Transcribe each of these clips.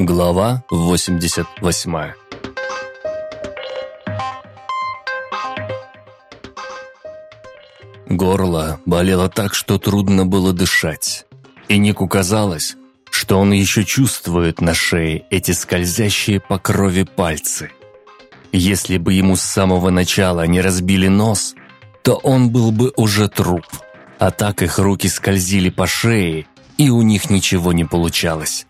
Глава 88 Горло болело так, что трудно было дышать. И Нику казалось, что он еще чувствует на шее эти скользящие по крови пальцы. Если бы ему с самого начала не разбили нос, то он был бы уже труп. А так их руки скользили по шее, и у них ничего не получалось.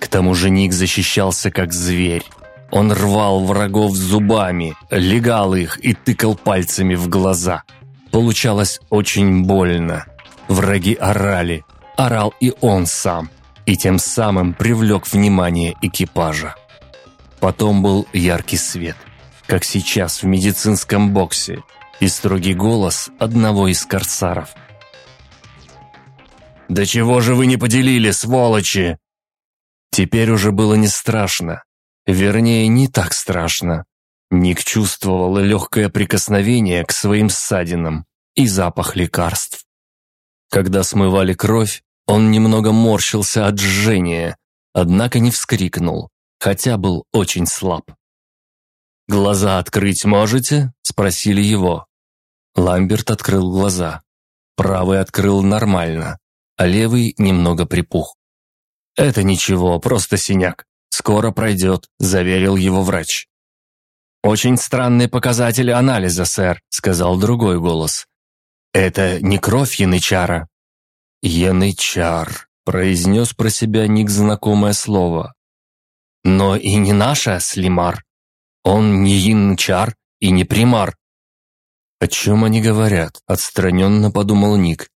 К тому же Ник защищался как зверь. Он рвал врагов зубами, легал их и тыкал пальцами в глаза. Получалось очень больно. Враги орали, орал и он сам, и тем самым привлек внимание экипажа. Потом был яркий свет, как сейчас в медицинском боксе, и строгий голос одного из корсаров. «Да чего же вы не поделили, сволочи?» Теперь уже было не страшно. Вернее, не так страшно. Ник чувствовал легкое прикосновение к своим ссадинам и запах лекарств. Когда смывали кровь, он немного морщился от жжения, однако не вскрикнул, хотя был очень слаб. «Глаза открыть можете?» – спросили его. Ламберт открыл глаза. Правый открыл нормально, а левый немного припух. «Это ничего, просто синяк. Скоро пройдет», – заверил его врач. «Очень странные показатели анализа, сэр», – сказал другой голос. «Это не кровь янычара». «Янычар», – произнес про себя Ник знакомое слово. «Но и не наша, Слимар. Он не янычар и не примар». «О чем они говорят?» – отстраненно подумал Ник.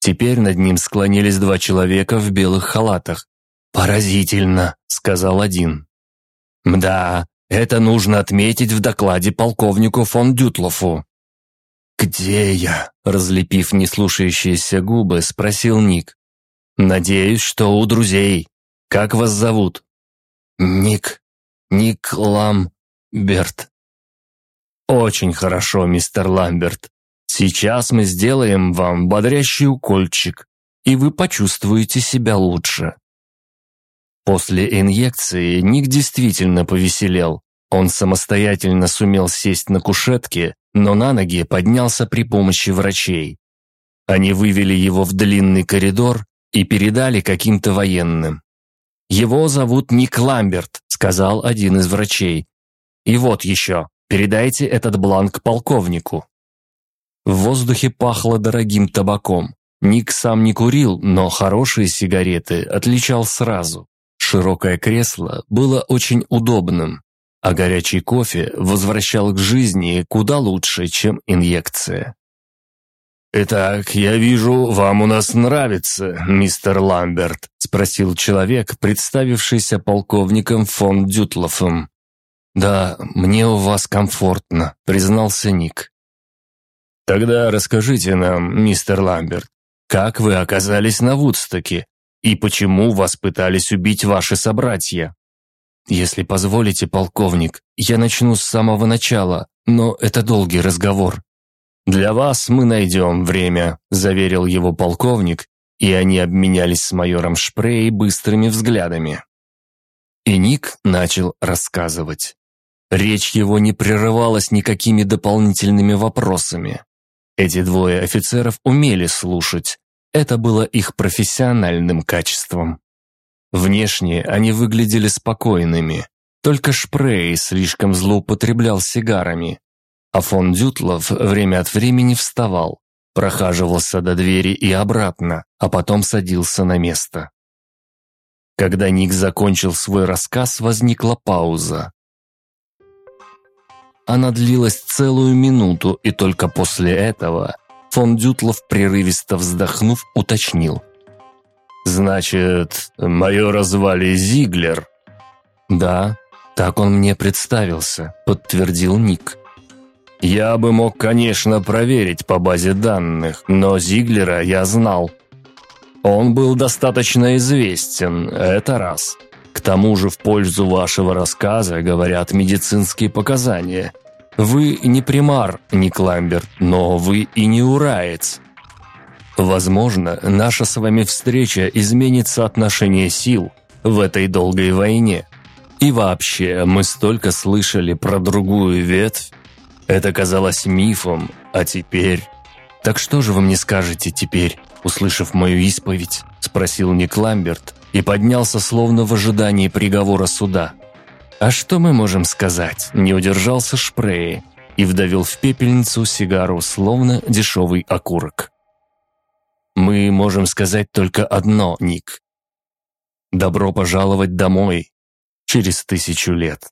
Теперь над ним склонились два человека в белых халатах. «Поразительно», — сказал один. «Мда, это нужно отметить в докладе полковнику фон Дютлофу». «Где я?» — разлепив неслушающиеся губы, спросил Ник. «Надеюсь, что у друзей. Как вас зовут?» «Ник. Ник Ламберт». «Очень хорошо, мистер Ламберт. Сейчас мы сделаем вам бодрящий укольчик, и вы почувствуете себя лучше». После инъекции Ник действительно повеселел. Он самостоятельно сумел сесть на кушетке, но на ноги поднялся при помощи врачей. Они вывели его в длинный коридор и передали каким-то военным. «Его зовут Ник Ламберт», — сказал один из врачей. «И вот еще, передайте этот бланк полковнику». В воздухе пахло дорогим табаком. Ник сам не курил, но хорошие сигареты отличал сразу. Широкое кресло было очень удобным, а горячий кофе возвращал к жизни куда лучше, чем инъекция. «Итак, я вижу, вам у нас нравится, мистер Ламберт», спросил человек, представившийся полковником фон Дютлофом. «Да, мне у вас комфортно», — признался Ник. «Тогда расскажите нам, мистер Ламберт, как вы оказались на Вудстоке и почему вас пытались убить ваши собратья? Если позволите, полковник, я начну с самого начала, но это долгий разговор. Для вас мы найдем время, заверил его полковник, и они обменялись с майором Шпрей быстрыми взглядами. И Ник начал рассказывать. Речь его не прерывалась никакими дополнительными вопросами. Эти двое офицеров умели слушать, это было их профессиональным качеством. Внешне они выглядели спокойными, только Шпрей слишком злоупотреблял сигарами, а фон Дютлов время от времени вставал, прохаживался до двери и обратно, а потом садился на место. Когда Ник закончил свой рассказ, возникла пауза. Она длилась целую минуту, и только после этого Фон Дютлов, прерывисто вздохнув, уточнил. «Значит, майора звали Зиглер?» «Да, так он мне представился», — подтвердил Ник. «Я бы мог, конечно, проверить по базе данных, но Зиглера я знал. Он был достаточно известен, это раз. Тому же в пользу вашего рассказа говорят медицинские показания. Вы не примар, не кламбер, но вы и не ураец. Возможно, наша с вами встреча изменит соотношение сил, в этой долгой войне. И вообще, мы столько слышали про другую ветвь. Это казалось мифом, а теперь... «Так что же вы мне скажете теперь, услышав мою исповедь?» – спросил Ник Ламберт и поднялся словно в ожидании приговора суда. «А что мы можем сказать?» – не удержался Шпрей и вдавил в пепельницу сигару, словно дешевый окурок. «Мы можем сказать только одно, Ник. Добро пожаловать домой через тысячу лет».